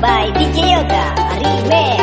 By DJ Yoga Remix.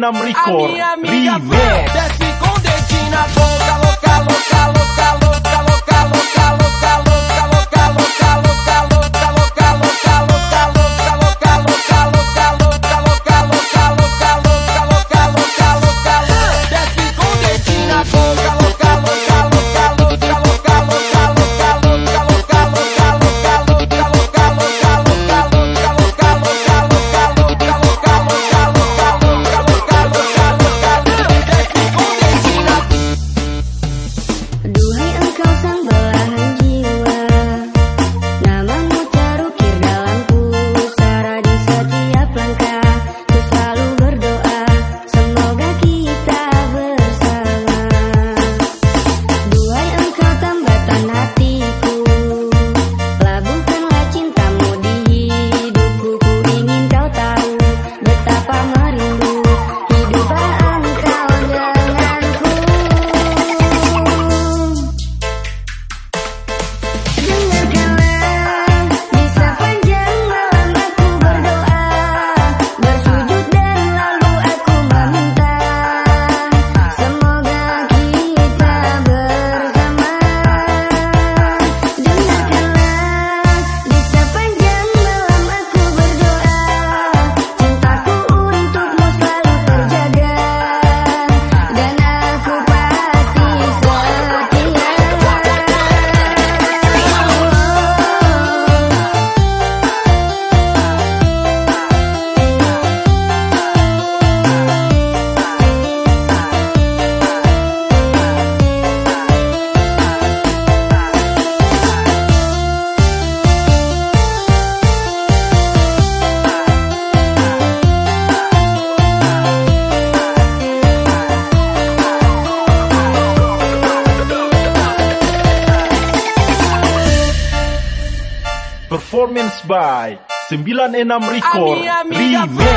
96 Record by 96 Record Remix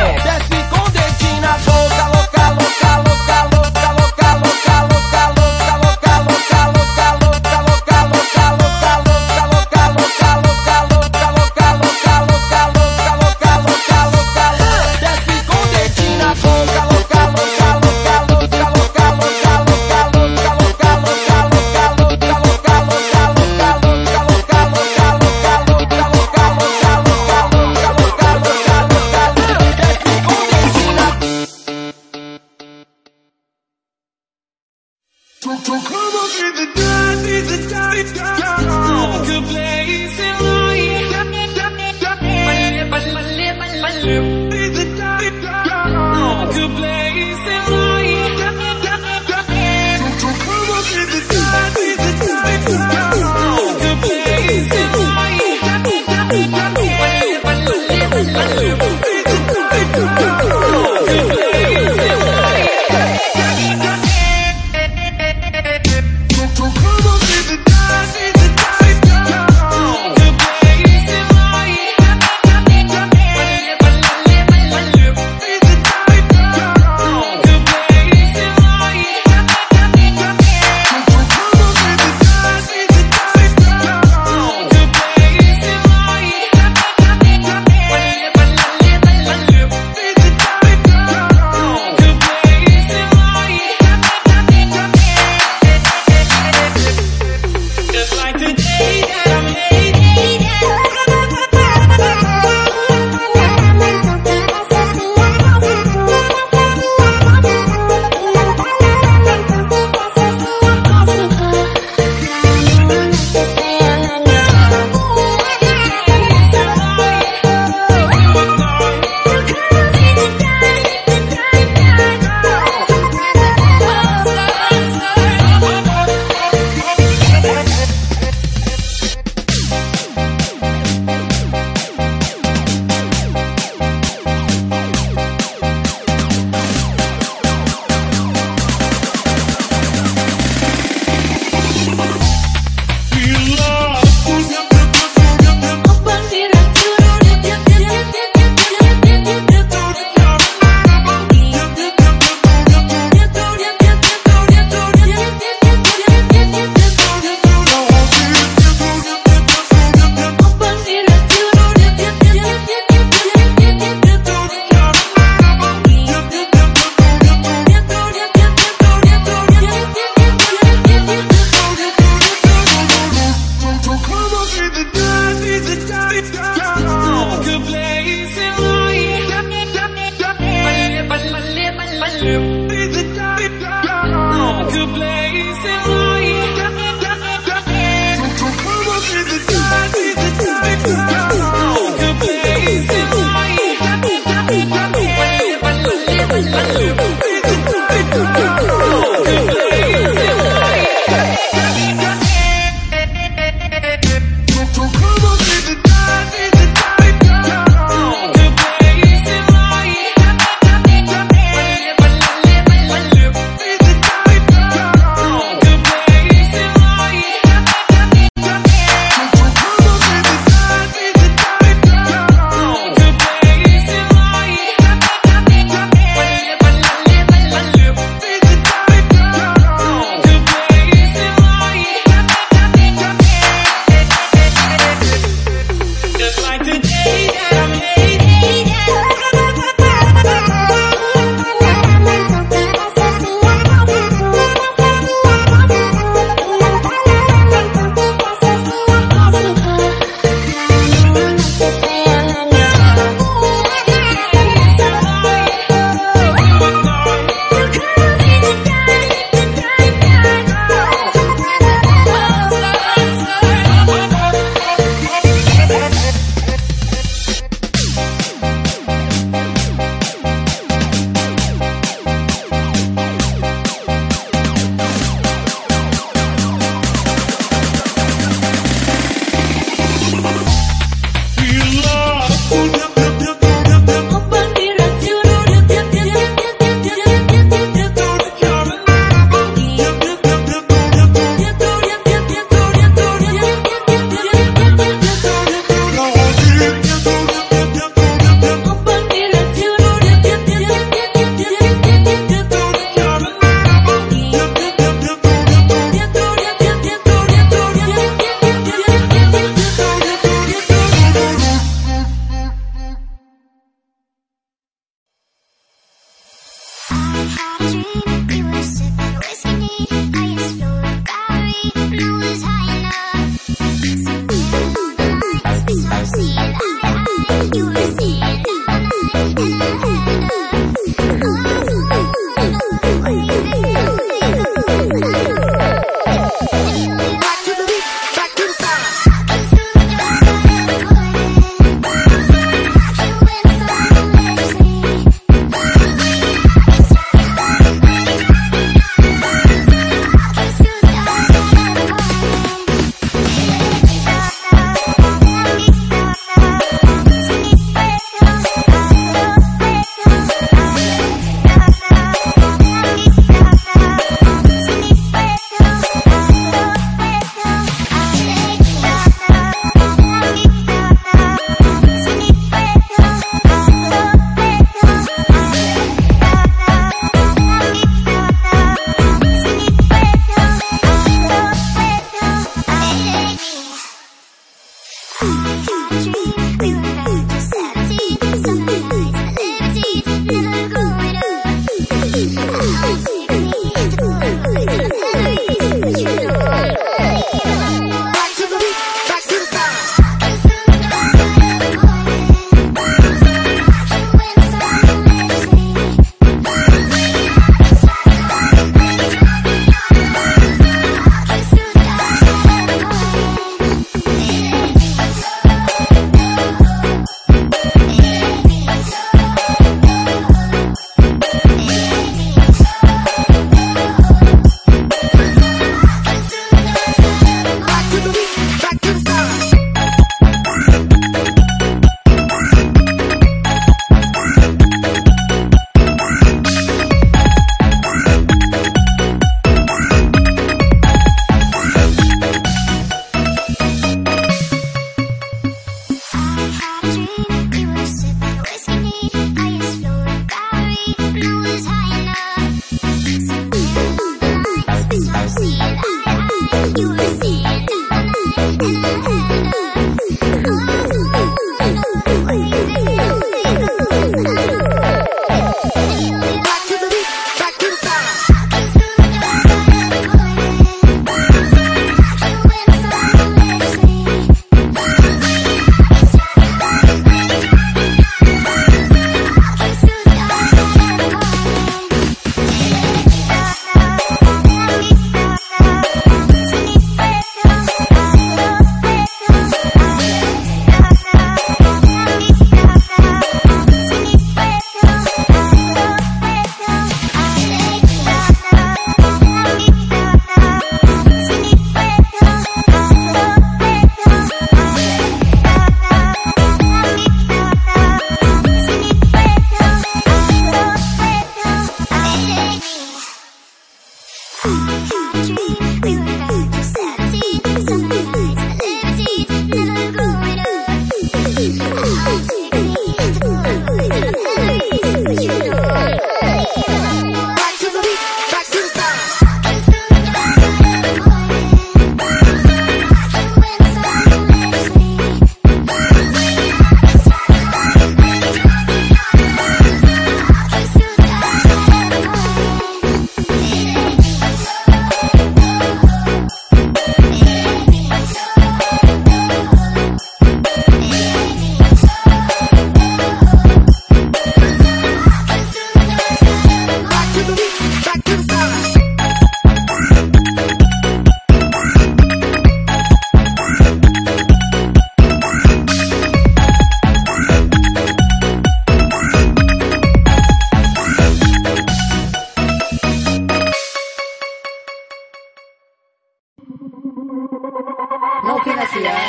No privacidad.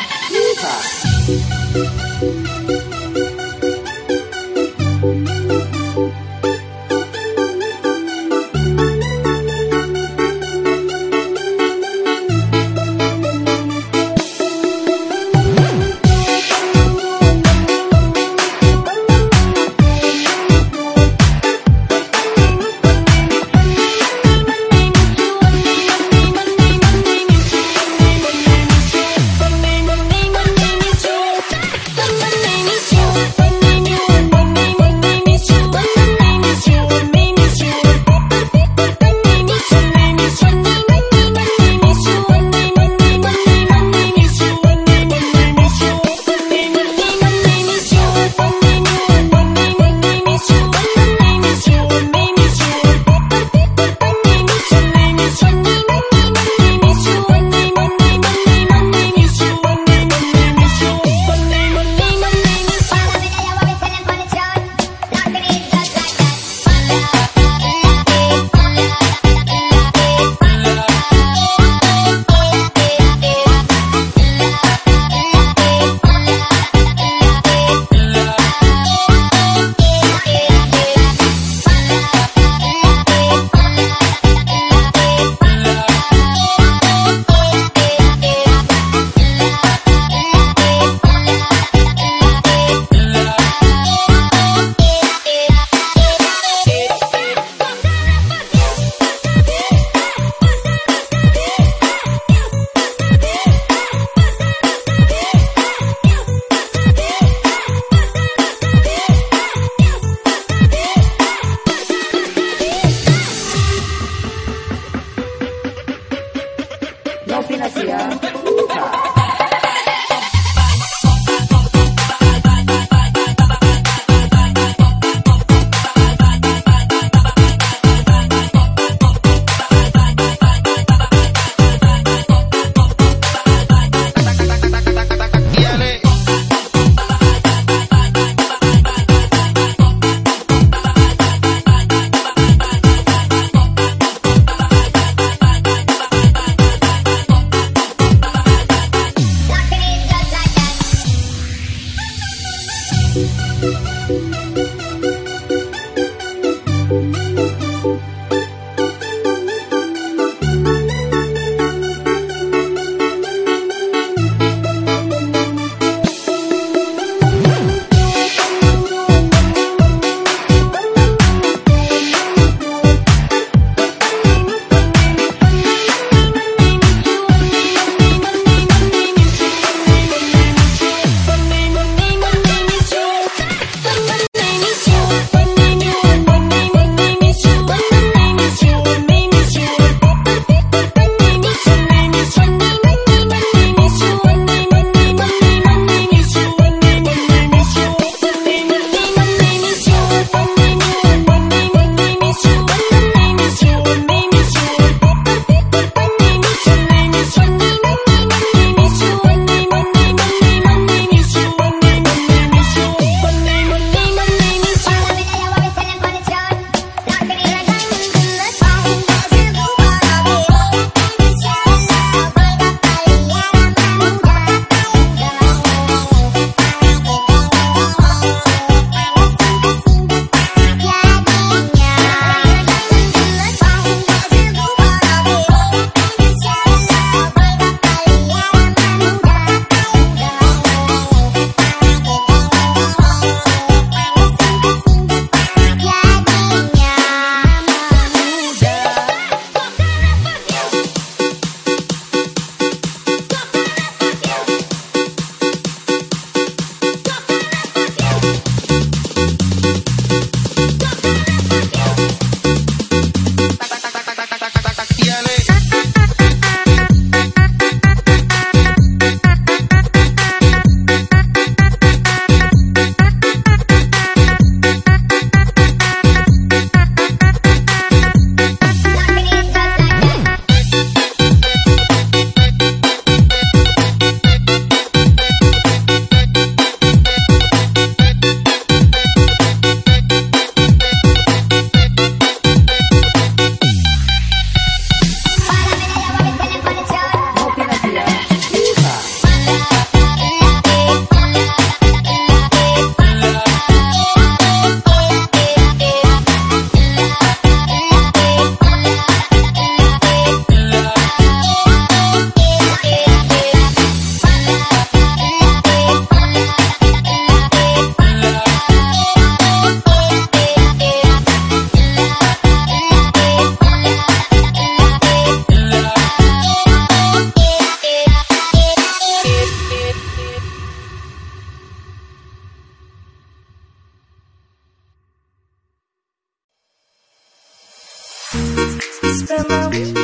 Mr. Love.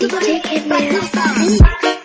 Take it now.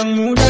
yang muda.